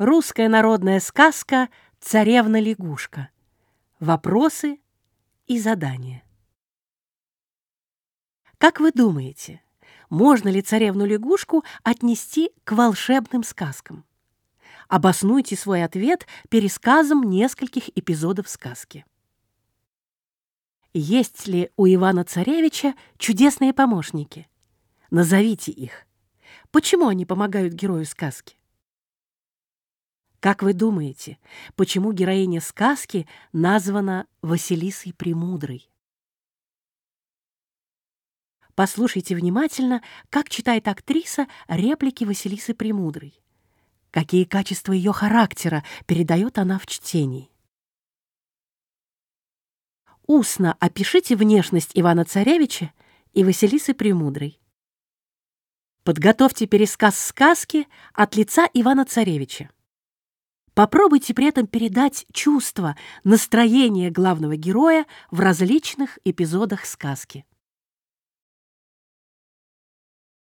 Русская народная сказка «Царевна-лягушка». Вопросы и задания. Как вы думаете, можно ли царевну-лягушку отнести к волшебным сказкам? Обоснуйте свой ответ пересказом нескольких эпизодов сказки. Есть ли у Ивана-Царевича чудесные помощники? Назовите их. Почему они помогают герою сказки? Как вы думаете, почему героиня сказки названа Василисой Премудрой? Послушайте внимательно, как читает актриса реплики Василисы Премудрой. Какие качества ее характера передает она в чтении. Устно опишите внешность Ивана Царевича и Василисы Премудрой. Подготовьте пересказ сказки от лица Ивана Царевича. Попробуйте при этом передать чувство, настроение главного героя в различных эпизодах сказки.